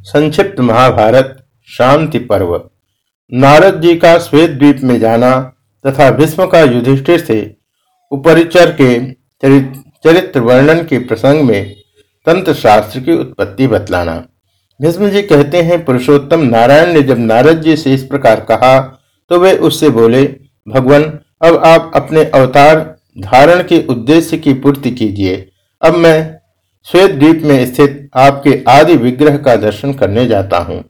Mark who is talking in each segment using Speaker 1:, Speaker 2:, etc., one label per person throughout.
Speaker 1: संक्षिप्त महाभारत, शांति पर्व। नारद जी का श्वेत द्वीप में जाना तथा भीष्म का युधिष्ठिर से उपरिचर के चरित्र वर्णन के प्रसंग में तंत्र शास्त्र की उत्पत्ति बतलाना। भीष्म जी कहते हैं, पुरुषोत्तम नारायण ने जब नारद जी से इस प्रकार कहा तो वे उससे बोले, भगवान, अब आप अपने अवतार धारण के उद्देश्य की पूर्ति कीजिए। अब मैं श्वेत द्वीप में स्थित आपके आदि विग्रह का दर्शन करने जाता हूँ।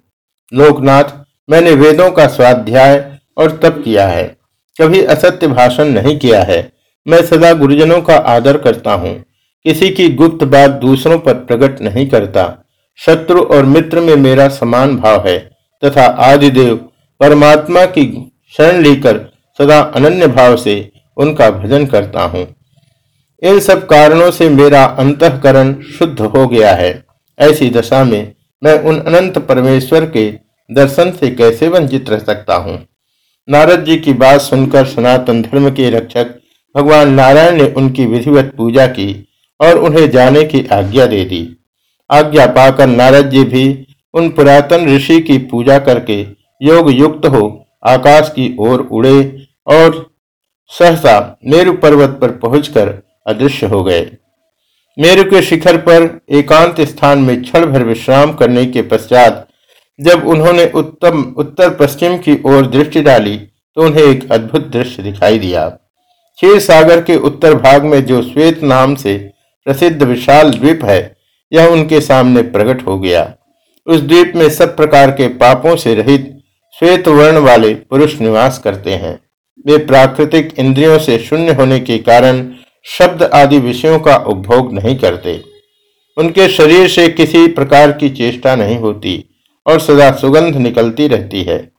Speaker 1: लोकनाथ, मैंने वेदों का स्वाध्याय और तप किया है। कभी असत्य भाषण नहीं किया है। मैं सदा गुरुजनों का आदर करता हूँ। किसी की गुप्त बात दूसरों पर प्रकट नहीं करता। शत्रु और मित्र में मेरा समान भाव है तथा आदिदेव परमात्मा की शरण लेकर सदा अनन्य भाव से उनका भजन करता हूँ। इन सब कारणों से मेरा अंतकरण शुद्ध हो गया है। ऐसी दशा में मैं उन अनंत परमेश्वर के दर्शन से कैसे वंचित रह सकता हूँ? नारद जी की बात सुनकर सनातन धर्म के रक्षक भगवान नारायण ने उनकी विधिवत पूजा की और उन्हें जाने की आज्ञा दे दी। आज्ञा पाकर नारद जी भी उन पुरातन ऋषि की पूजा करके योग युक्त हो आकाश की ओर उड़े और सहसा मेरु पर्वत पर पहुंचकर अदृश्य हो गए। मेरु के शिखर पर एकांत स्थान में क्षण भर विश्राम करने के पश्चात जब उन्होंने उत्तम, उत्तर पश्चिम की ओर दृष्टि डाली तो उन्हें एक अद्भुत दृश्य दिखाई दिया। क्षीर सागर के उत्तर भाग में जो श्वेत नाम से प्रसिद्ध विशाल द्वीप है, यह उनके सामने प्रकट हो गया। उस द्वीप में सब प्रकार के पापों से रहित श्वेत वर्ण वाले पुरुष निवास करते हैं। वे प्राकृतिक इंद्रियों से शून्य होने के कारण शब्द आदि विषयों का उपभोग नहीं करते। उनके शरीर से किसी प्रकार की चेष्टा नहीं होती और सदा सुगंध निकलती रहती है।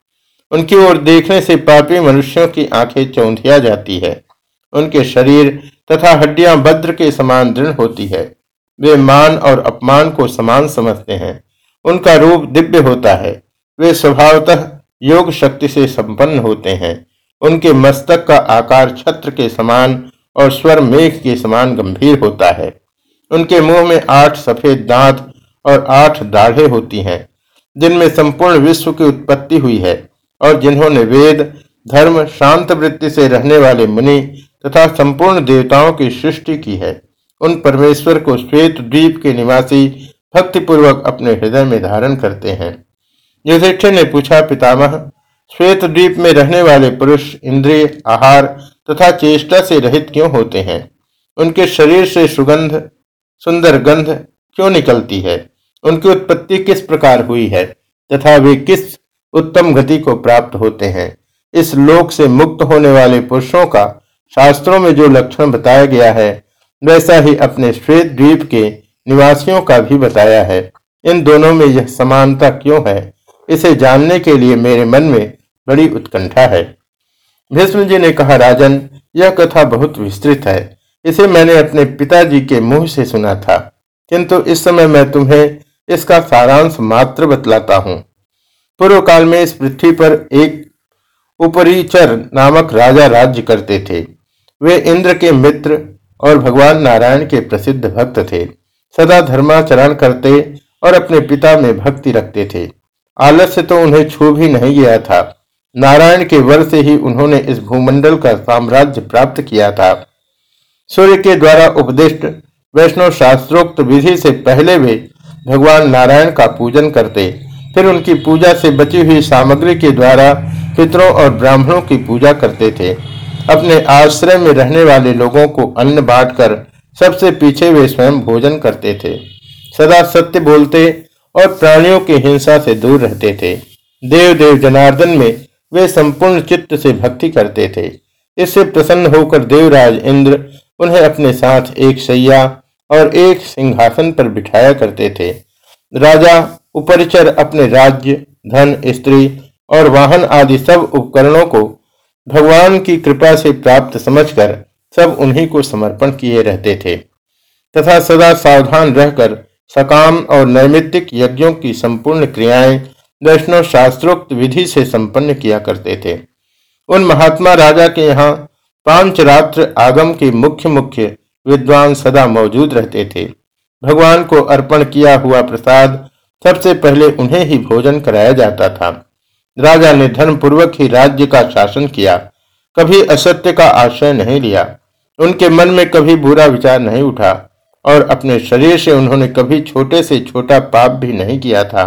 Speaker 1: उनकी ओर देखने से पापी मनुष्यों की आँखें चौंधिया जाती है। उनके शरीर तथा हड्डियाँ भद्र के समान दृढ़ होती है। वे मान और अपमान को समान समझते हैं। उनका रूप दिव्य होता है। वे स्वभावतः योग शक्ति से संपन्न होते हैं। उनके मस्तक का आकार छत्र के समान और स्वर मेघ के समान गंभीर होता है। उनके मुँह में आठ सफ़ेद दांत और आठ दाढ़े होती हैं, जिनमें संपूर्ण विश्व की उत्पत्ति हुई है और जिन्होंने वेद, धर्म, शांत वृत्ति से रहने वाले मुनि तथा संपूर्ण देवताओं की सृष्टि की है। उन परमेश्वर को श्वेत द्वीप के निवासी भक्तिपूर्वक अपने हृदय में धारण करते हैं। युधिष्ठिर ने पूछा, पितामह, श्वेत द्वीप में रहने वाले पुरुष, इंद्रिय, आहार तथा चेष्टा से रहित क्यों होते हैं? उनके शरीर से सुगंध, सुंदर गंध क्यों निकलती है? उनकी उत्पत्ति किस प्रकार हुई है? तथा वे किस उत्तम गति को प्राप्त होते हैं? इस लोक से मुक्त होने वाले पुरुषों का शास्त्रों में जो लक्षण बताया गया है, वैसा ही अपने श्वेत द्वीप के निवासियों का भी बताया है। इन दोनों में यह समानता क्यों है? इसे जानने के लिए मेरे मन में बड़ी उत्कंठा है। भीष्म जी ने कहा, राजन, यह कथा बहुत विस्तृत है। इसे मैंने अपने पिताजी के मुँह से सुना था। किंतु इस समय मैं तुम्हें इसका सारांश मात्र बतलाता हूँ। पूर्व काल में इस पृथ्वी पर एक उपरीचर नामक राजा राज्य करते थे। वे इंद्र के मित्र और भगवान नारायण के प्रसिद्ध भक्त थे। सदा धर्माचरण करते और अपने पिता में भक्ति रखते थे। आलस्य तो उन्हें छू भी नहीं गया था। नारायण के वर से ही उन्होंने इस भूमंडल का साम्राज्य प्राप्त किया था। सूर्य के द्वारा उपदिष्ट वैष्णव शास्त्रोक्त विधि से पहले वे भगवान नारायण का पूजन करते। फिर उनकी पूजा से बची हुई सामग्री के द्वारा पितरों और ब्राह्मणों की पूजा करते थे। अपने आश्रय में रहने वाले लोगों को अन्न बांटकर सबसे पीछे वे स्वयं भोजन करते थे। सदा सत्य बोलते और प्राणियों की हिंसा से दूर रहते थे। देव देव जनार्दन में वे संपूर्ण चित्त से भक्ति करते थे। इससे प्रसन्न होकर देवराज इंद्र उन्हें अपने साथ एक सैया और एक सिंहासन पर बिठाया करते थे। राजा, उपरिचर, अपने राज्य, धन, स्त्री और वाहन आदि सब उपकरणों को भगवान की कृपा से प्राप्त समझकर सब उन्हीं को समर्पण किए रहते थे। तथा सदा सावधान रहकर सकाम और नैमित्तिक यज्ञों की संपूर्ण क्रियाएँ वैष्णव शास्त्रोक्त विधि से संपन्न किया करते थे। उन महात्मा राजा के यहाँ पाँच रात्र आगम के मुख्य मुख्य विद्वान सदा मौजूद रहते थे। भगवान को अर्पण किया हुआ प्रसाद सबसे पहले उन्हें ही भोजन कराया जाता था। राजा ने धर्मपूर्वक ही राज्य का शासन किया। कभी असत्य का आश्रय नहीं लिया। उनके मन में कभी बुरा विचार नहीं उठा और अपने शरीर से उन्होंने कभी छोटे से छोटा पाप भी नहीं किया था।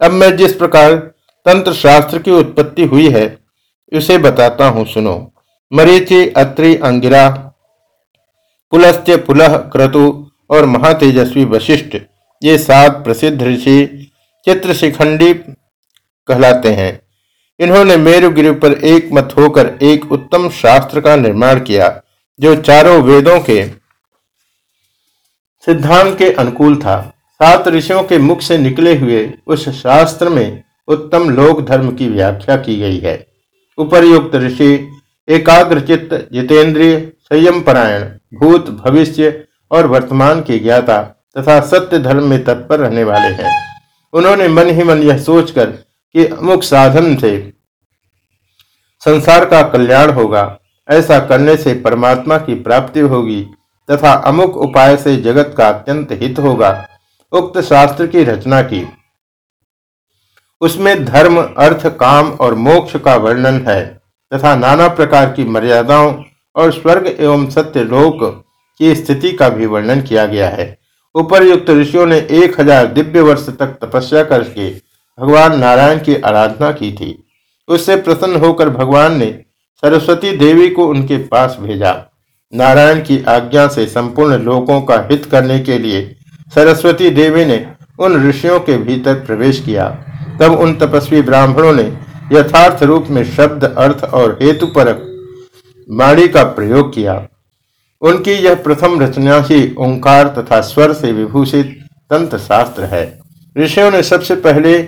Speaker 1: अब मैं जिस प्रकार तंत्र शास्त्र की उत्पत्ति हुई है, उसे बताता हूँ, सुनो। मरीचि अत्रि अंगिरा, पुलस्त्य पुलह क्रतु और महातेजस्वी वशिष्ठ, ये सात प्रसिद्ध ऋषि चित्रशिखंडी कहलाते हैं। इन्होंने मेरुगिरि पर एक मत होकर एक उत्तम शास्त्र का निर्माण किया, जो चारों वेदों के सिद्धांत के अनुकूल था। सात ऋषियों के मुख से निकले हुए उस शास्त्र में उत्तम लोक धर्म की व्याख्या की गई है। उपर्युक्त ऋषि, एकाग्रचित्त, जितेंद्रिय, संयम परायण, भूत, भविष्य और वर्तमान के ज्ञाता तथा सत्य धर्म में तत्पर रहने वाले हैं। उन्होंने मन ही मन यह सोचकर कि अमुक साधन से संसार का कल्याण होगा, ऐसा करने से परमात्मा की प्राप्ति होगी तथा अमुक उपाय से जगत का अत्यंत हित होगा। उक्त शास्त्र की रचना की। उसमें धर्म, अर्थ, काम और मोक्ष का वर्णन है तथा नाना प्रकार की मर्यादाओं और स्वर्ग एवं सत्य लोक की स्थिति का भी वर्णन किया गया है। उपरयुक्त ऋषियों ने एक हज़ार दिव्य वर्ष तक तपस्या करके भगवान नारायण की आराधना की थी। उससे प्रसन्न होकर भगवान ने सरस्वती देवी को उनके पास भेजा। नारायण की आज्ञा से संपूर्ण लोगों का हित करने के लिए सरस्वती देवी ने उन ऋषियों के भीतर प्रवेश किया। तब उन तपस्वी ब्राह्मणों ने यथार्थ रूप में शब्द, अर्थ और हेतु पर वाणी का प्रयोग किया। उनकी यह प्रथम रचना ही ओंकार तथा स्वर से विभूषित तंत्र शास्त्र है। ऋषियों ने सबसे पहले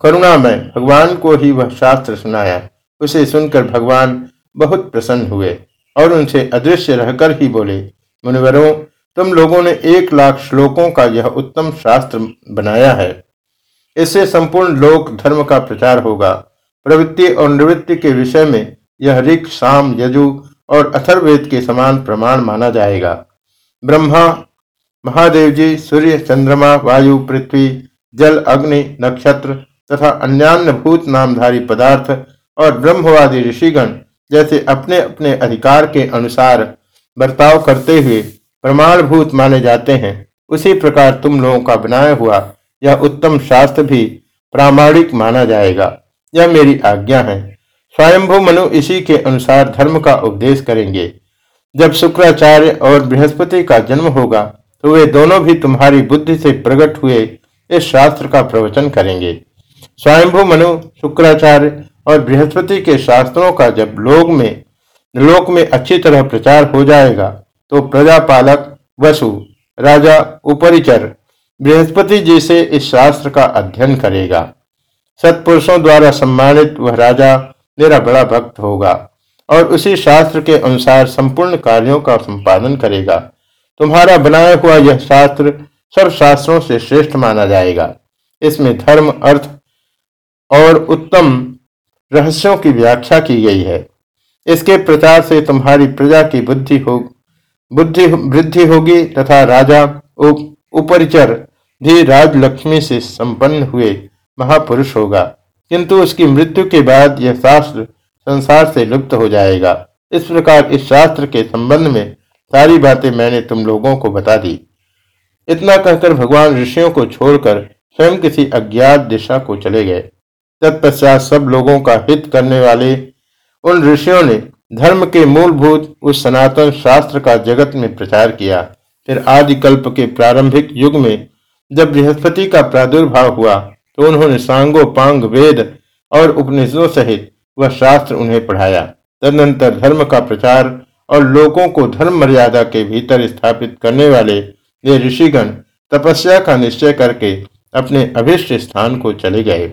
Speaker 1: करुणा में भगवान को ही वह शास्त्र सुनाया। उसे सुनकर भगवान बहुत प्रसन्न हुए और उनसे अदृश्य रहकर ही बोले, मुनिवरों तुम लोगों ने एक लाख श्लोकों का यह उत्तम शास्त्र बनाया है। इससे संपूर्ण लोक धर्म का प्रचार होगा। प्रवृत्ति और निवृत्ति के विषय में यह ऋख शाम यजु और अथर्वेद के समान प्रमाण माना जाएगा। ब्रह्मा, महादेव जी, सूर्य, चंद्रमा, वायु, पृथ्वी, जल, अग्नि, नक्षत्र तथा अन्यान्य भूत नामधारी पदार्थ और ब्रह्मवादी ऋषिगण जैसे अपने अपने अधिकार के अनुसार बर्ताव करते हुए प्रमाणभूत माने जाते हैं। उसी प्रकार तुम लोगों का बनाया हुआ यह उत्तम शास्त्र भी प्रामाणिक माना जाएगा। यह मेरी आज्ञा है। स्वयंभू मनु इसी के अनुसार धर्म का उपदेश करेंगे। जब शुक्राचार्य और बृहस्पति का जन्म होगा तो वे दोनों भी तुम्हारी बुद्धि से प्रकट हुए इस शास्त्र का प्रवचन करेंगे। स्वयंभू मनु, शुक्राचार्य और बृहस्पति के शास्त्रों का जब लोक में लोक में अच्छी तरह प्रचार हो जाएगा तो प्रजापालक वसु, राजा उपरिचर, बृहस्पति जी से इस शास्त्र का अध्ययन करेगा। सत्पुरुषों द्वारा सम्मानित वह राजा मेरा बड़ा भक्त होगा और उसी शास्त्र के अनुसार संपूर्ण कार्यों का संपादन करेगा। तुम्हारा बनाया हुआ यह शास्त्र सब शास्त्रों से श्रेष्ठ माना जाएगा। इसमें धर्म, अर्थ और उत्तम रहस्यों की व्याख्या की गई है। इसके प्रचार से तुम्हारी प्रजा की बुद्धि हो बुद्धि वृद्धि होगी तथा राजा उपरिचर भी राजलक्ष्मी से संपन्न हुए महापुरुष होगा। किंतु उसकी मृत्यु के बाद यह शास्त्र संसार से लुप्त हो जाएगा। इस प्रकार इस शास्त्र के संबंध में सारी बातें मैंने तुम लोगों को बता दी। इतना कहकर भगवान ऋषियों को छोड़कर स्वयं किसी अज्ञात दिशा को चले गए। तत्पश्चात सब लोगों का हित करने वाले उन ऋषियों ने धर्म के मूलभूत उस सनातन शास्त्र का जगत में प्रचार किया। फिर आदि कल्प के प्रारंभिक युग में जब बृहस्पति का प्रादुर्भाव हुआ तो उन्होंने सांगो पांग वेद और उपनिषदों सहित वह शास्त्र उन्हें पढ़ाया। तदनंतर धर्म का प्रचार और लोगों को धर्म मर्यादा के भीतर स्थापित करने वाले ये ऋषिगण तपस्या का निश्चय करके अपने अभिष्ट स्थान को चले गए।